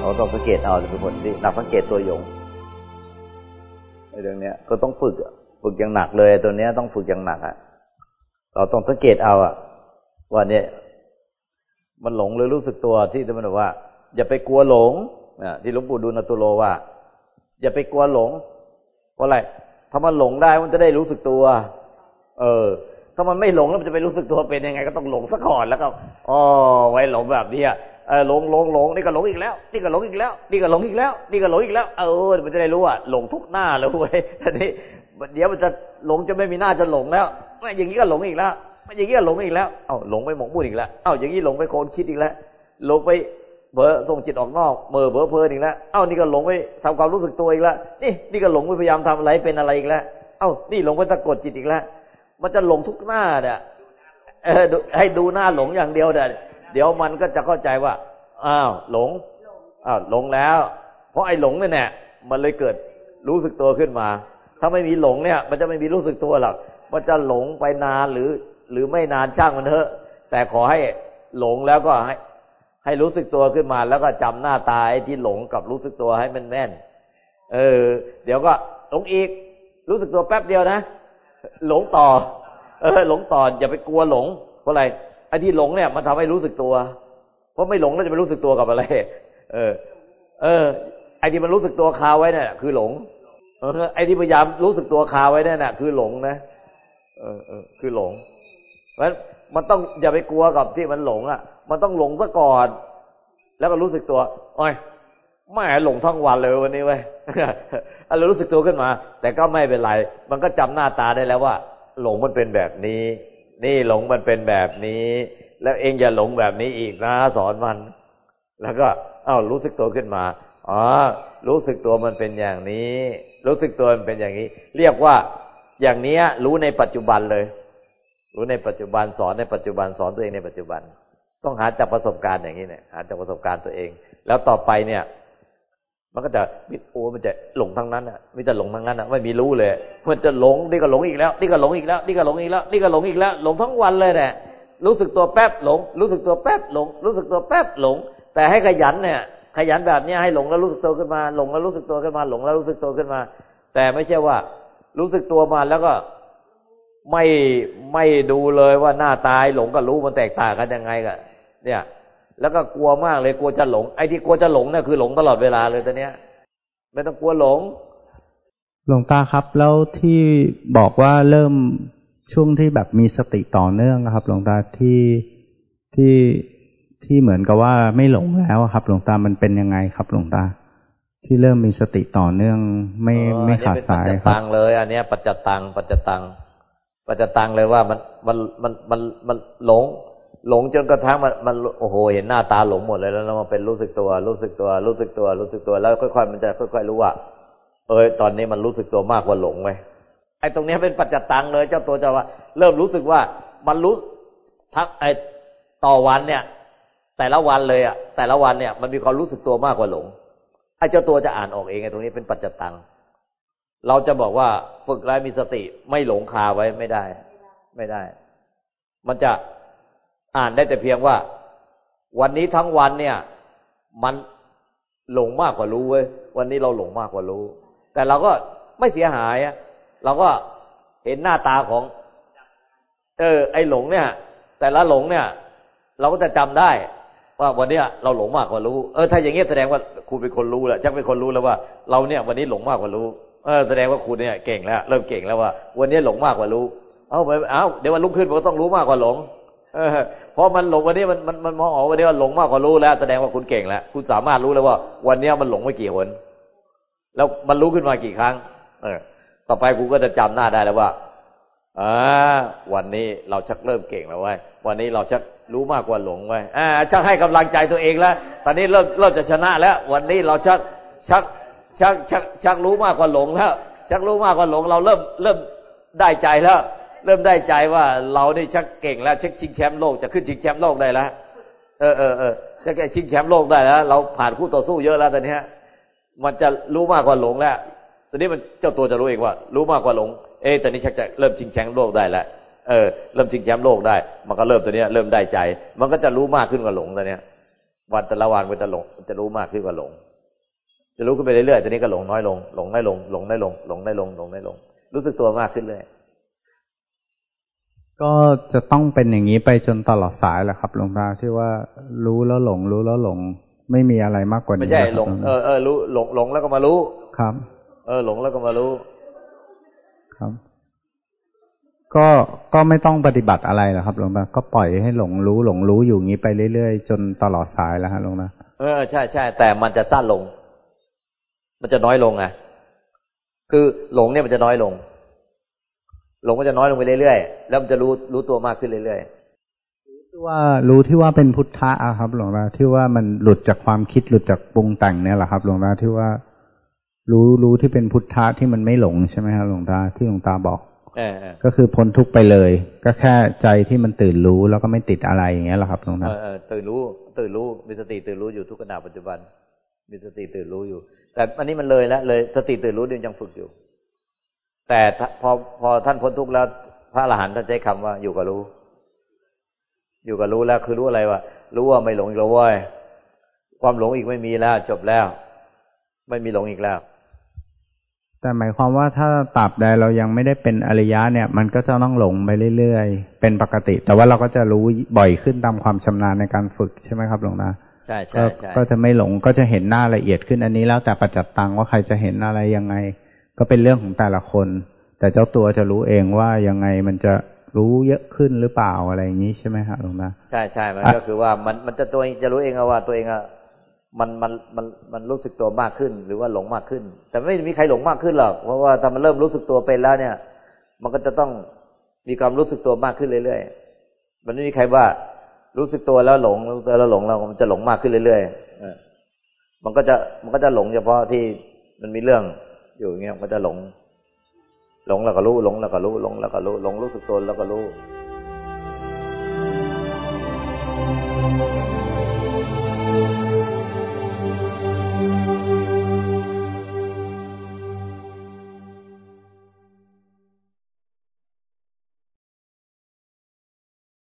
เราต้องสังเกตเอาเป็นคนที่นักสังเกตตัวยงในเรื่องเนี้ย ก็ต้องฝึกฝึกอย่างหนักเลย ตัวเนี้ยต้องฝึกอย่างหนักอะเราต้องสังเกตเอาอะว่าเนี่ย มันหลงหรือรู้สึกตัวที่ท่านบอกว่า อย่าไปกลัวหลงนะที่หลวงปู่ดูลตุโลว่า อย่าไปกลัวหลงเพราะอะไรถ้ามันหลงได้มันจะได้รู้สึกตัว เออ ถ้ามันไม่หลงแล้วมันจะไปรู้สึกตัวเป็นยังไง ก็ต้องหลงซะก่อนแล้วก็อ๋อไว้หลงแบบนี้ หลงหลงหลงนี่ก็หลงอีกแล้ว นี่ก็หลงอีกแล้ว นี่ก็หลงอีกแล้ว นี่ก็หลงอีกแล้ว เออ มันจะได้รู้ว่าหลงทุกหน้าเลยเว้ยทีนี้เดี๋ยวมันจะหลงจะไม่มีหน้าจะหลงแล้วไม่อย่างนี้ก็หลงอีกแล้วไม่อย่างนี้ก็หลงอีกแล้ว เอ้าหลงไปหมกมุ่นอีกแล้ว เอ้าอย่างนี้หลงไปโคนคิดอีกแล้ว หลงไปเบอส่งจิตออกนอกเมื่อเบอเพลินอีกแล้ว เอ้านี่ก็หลงไปทำความรู้สึกตัวอีกแล้ว นี่นี่ก็หลงไปพยายามทำอะไรเป็นอะไรอีกแล้ว เอ้านี่หลงไปสะกดจิตอีกแล้ว มันจะหลงทุกหน้าเนี่ยเออให้ดูหน้าหลงอย่างเดียวเดี๋ย เดี๋ยวมันก็จะเข้าใจว่า อ้าว หลง อ้าวหลงแล้ว เพราะไอ้หลงเนี่ยมันเลยเกิดรู้สึกตัวขึ้นมา ถ้าไม่มีหลงเนี่ย มันจะไม่มีรู้สึกตัวหรอกมันจะหลงไปนานหรือ หรือไม่นานช่างมันเถอะ แต่ขอให้หลงแล้วก็ให้ ให้รู้สึกตัวขึ้นมา แล้วก็จำหน้าตาไอ้ที่หลงกับรู้สึกตัวให้มันแม่น เออ เดี๋ยวก็หลงอีก รู้สึกตัวแป๊บเดียวนะหลงต่อ เออ หลงต่ออย่าไปกลัวหลงเพราะอะไร ไอ้ที่หลงเนี่ยมันทำให้รู้สึกตัว เพราะไม่หลงแล้วจะไปรู้สึกตัวกับอะไร เออ เออ ไอ้ที่มันรู้สึกตัวคาไว้เนี่ยคือหลง เออ ไอ้ที่พยายามรู้สึกตัวคาไว้เนี่ยคือหลงนะ เออเออคือหลง เพราะมันต้องอย่าไปกลัวกับที่มันหลงอะ มันต้องหลงซะก่อน แล้วก็รู้สึกตัวโอ้ยไม่หลงทั้งวันเลยวันนี้เว้ยเรารู้สึกตัวขึ้นมา แต่ก็ไม่เป็นไร มันก็จำหน้าตาได้แล้วว่า หลงมันเป็นแบบนี้ นี่หลงมันเป็นแบบนี้ แล้วเองอย่าหลงแบบนี้อีกนะ สอนมัน แล้วก็ เอ้ารู้สึกตัวขึ้นมาอ๋อรู้สึกตัวมันเป็นอย่างนี้ รู้สึกตัวมันเป็นอย่างนี้ เรียกว่าอย่างนี้รู้ในปัจจุบันเลย รู้ในปัจจุบันสอนในปัจจุบันสอนตัวเองในปัจจุบัน ต้องหาจากประสบการณ์อย่างนี้เนี่ยหาจากประสบการณ์ตัวเอง แล้วต่อไปเนี่ย มันก็จะมิโอ้มันจะหลงทั้งนั้นอะมิจะหลงทั้งนั้นอะไม่มีรู้เลยมันจะหลงนี่ก็หลงอีกแล้วนี่ก็หลงอีกแล้วนี่ก็หลงอีกแล้วนี่ก็หลงอีกแล้วหลงทั้งวันเลยเนี่ยรู้สึกตัวแป๊บหลง รู้สึกตัวแป๊บหลง รู้สึกตัวแป๊บหลง แต่ให้ขยันเนี่ย ขยันแบบนี้ให้หลงแล้วรู้สึกตัวขึ้นมา หลงแล้วรู้สึกตัวขึ้นมา หลงแล้วรู้สึกตัวขึ้นมา แต่ไม่ใช่ว่า รู้สึกตัวมาแล้วก็ไม่ไม่ดูเลยว่าหน้าตายหลงกับรู้มันแตกต่างกันยังไงกันเนี่ย แล้วก็กลัวมากเลยกลัวจะหลง ไอ้ที่กลัวจะหลงเนี่ยคือหลงตลอดเวลาเลยตอนเนี้ย ไม่ต้องกลัวหลง หลวงตาครับ แล้วที่บอกว่าเริ่มช่วงที่แบบมีสติต่อเนื่องครับ หลวงตาที่ที่ที่เหมือนกับว่าไม่หลงแล้วครับ หลวงตามันเป็นยังไงครับ หลวงตา ที่เริ่มมีสติต่อเนื่องไม่ไม่ขาดสายครับปัจจตังเลย อันเนี้ยปัจจตังปัจจตังปัจจตังเลยว่ามันมันมันมันมันหลง หลงจนกระทั่งมันมันโอ้โหเห็นหน้าตาหลงหมดเลยแล้วมันเป็นรู้สึกตัว รู้สึกตัว รู้สึกตัว รู้สึกตัวแล้วค่อยๆมันจะค่อย ๆ รู้ว่า เออตอนนี้มันรู้สึกตัวมากกว่าหลงไว้ไอ้ตรงนี้เป็นปัจจตังเลย เจ้าตัวจะว่า เริ่มรู้สึกว่ามันรู้ทั้งไอ้ต่อวันเนี่ย แต่ละวันเลยอะแต่ละวันเนี่ย มันมีความรู้สึกตัวมากกว่าหลงไอ้เจ้าตัวจะอ่านออกเองไอ้ตรงนี้เป็นปัจจตัง เราจะบอกว่าฝึกแล้วมีสติไม่หลงคาไว้ไม่ได้ ไม่ได้ มันจะ อ่านได้แต่เพียงว่า วันนี้ทั้งวันเนี่ย มันหลงมากกว่ารู้เว้ยวันนี้เราหลงมากกว่ารู้ แต่เราก็ไม่เสียหายเราก็เห็นหน้าตาของ เออ ไอหลงเนี่ย แต่ละหลงเนี่ย เราก็จะจำได้ ว่าวันนี้เราหลงมากกว่ารู้ เออถ้าอย่างเงี้ยแสดงว่าครูเป็นคนรู้แล้วชักเป็นคนรู้แล้วว่า เราเนี่ย วันนี้หลงมากกว่ารู้เออแสดงว่าคุณเนี่ยเก่งแล้วเริ่มเก่งแล้วว่า วันนี้หลงมากกว่ารู้ เอาไปเอาเดี๋ยววันรุ่งขึ้นมันก็ต้องรู้มากกว่าหลง เพราะมันหลงวันนี้มันมันมันมองออกวันนี้ว่าหลงมากกว่ารู้แล้ว แสดงว่าคุณเก่งแล้ว คุณสามารถรู้แล้วว่า วันนี้มันหลงไม่กี่หน แล้วมันรู้ขึ้นมากี่ครั้ง เออ ต่อไปกูก็จะจำหน้าได้แล้วว่าอ่าวันนี้เราชักเริ่มเก่งแล้วไว้ยวันนี้เราชักรู้มากกว่าหลงไว้อ่าชักให้กำลังใจตัวเองแล้ว ตอนนี้เริ่มเริ่มจะชนะแล้ว วันนี้เราชักชักชักชักชักรู้มากกว่าหลงแล้ว ชักรู้มากกว่าหลง เราเริ่มเริ่มได้ใจแล้ว เริ่มได้ใจว่าเรานี่ชักเก่งแล้วชักชิงแชมป์โลกจะขึ้นชิงแชมป์โลกได้แล้วเออเออเออจะแกชิงแชมป์โลกได้แล้วเราผ่านคู่ต่อสู้เยอะแล้วตอนนี้มันจะรู้มากกว่าหลงแล้วตอนนี้มันเจ้าตัวจะรู้เองว่า รู้มากกว่าหลง เอ๊ตอนนี้ชักจะเริ่มชิงแชมป์โลกได้แล้วเออเริ่มชิงแชมป์โลกได้ มันก็เริ่มตัวนี้เริ่มได้ใจ มันก็จะรู้มากขึ้นกว่าหลงตอนนี้วันแต่ละวันมันจะหลงจะรู้มากขึ้นกว่าหลง จะรู้ขึ้นไปเรื่อยๆตอนนี้ก็หลงน้อยลงหลงน้อยลงหลงน้อยลงหลงน้อยลงหลงน้อยลงรู้สึกตัวมากขึ้นเลย ก็จะต้องเป็นอย่างนี้ไปจนตลอดสายแหละครับหลวงตาที่ว่ารู้แล้วหลง รู้แล้วหลง ไม่มีอะไรมากกว่านี้ไม่ใช่หลงเออเออรู้หลงหลงแล้วก็มารู้ครับ เออ หลงแล้วก็มารู้ ครับ ก็ก็ไม่ต้องปฏิบัติอะไรหรอกครับหลวงตาก็ปล่อยให้หลงรู้ หลงรู้อยู่งี้ไปเรื่อยๆจนตลอดสายแล้วฮะหลวงตาเออใช่ใช่แต่มันจะสั้นลง มันจะน้อยลงไงคือหลงเนี่ยมันจะน้อยลง หลงมันจะน้อยลงไปเรื่อยๆ แล้วมันจะรู้รู้ตัวมากขึ้นเรื่อยๆที่ว่ารู้ที่ว่าเป็นพุทธะอะครับหลวงตาที่ว่ามันหลุดจากความคิดหลุดจากปรุงแต่งเนี่ยแหละครับ หลวงตาที่ว่า รู้รู้ที่เป็นพุทธะที่มันไม่หลงใช่ไหมครับหลวงตาที่หลวงตาบอกเออเออก็คือพ้นทุกข์ไปเลย ก็แค่ใจที่มันตื่นรู้แล้วก็ไม่ติดอะไรอย่างเงี้ยแหละครับหลวงตาเออเออตื่นรู้ ตื่นรู้มีสติตื่นรู้อยู่ทุกขณะปัจจุบัน มีสติตื่นรู้อยู่ แต่อันนี้มันเลยแล้วเลยสติตื่นรู้เดินยังฝึกอยู่ แต่ถ้าพอพอท่านพ้นทุกข์แล้ว พระอรหันต์ท่านใช้คำว่าอยู่กับรู้ อยู่กับรู้แล้วคือรู้อะไรวะรู้ว่าไม่หลงอีกแล้วเว้ยความหลงอีกไม่มีแล้ว จบแล้ว ไม่มีหลงอีกแล้ว แต่หมายความว่าถ้าตราบใดเรายังไม่ได้เป็นอริยะเนี่ย มันก็จะต้องหลงไปเรื่อยๆ เป็นปกติ แต่ว่าเราก็จะรู้บ่อยขึ้นตามความชำนาญในการฝึกใช่ไหมครับหลวงตาใช่ใช่ใช่ก็จะไม่หลงก็จะเห็นหน้าละเอียดขึ้นอันนี้แล้วแต่ปัจจัตตังว่าใครจะเห็นอะไรยังไง ก็เป็นเรื่องของแต่ละคน แต่เจ้าตัวจะรู้เองว่ายังไงมันจะรู้เยอะขึ้นหรือเปล่าอะไรอย่างนี้ใช่ไหมครับหลวงตาใช่ใช่มันก็คือว่ามันมันจะตัวเองจะรู้เองว่าตัวเองอะมันมันมันมันรู้สึกตัวมากขึ้นหรือว่าหลงมากขึ้น แต่ไม่มีใครหลงมากขึ้นหรอกเพราะว่าถ้ามันเริ่มรู้สึกตัวเป็นแล้วเนี่ย มันก็จะต้องมีความรู้สึกตัวมากขึ้นเรื่อยๆมันไม่มีใครว่ารู้สึกตัวแล้วหลงรู้สึกตัวแล้วหลงแล้วมันจะหลงมากขึ้นเรื่อยๆเออมันก็จะมันก็จะหลงเฉพาะที่มันมีเรื่อง อยู่อย่างเงี้ยมันจะหลง หลงแล้วก็รู้หลงแล้วก็รู้หลงแล้วก็รู้หลงรู้สึกตัวแล้วก็รู้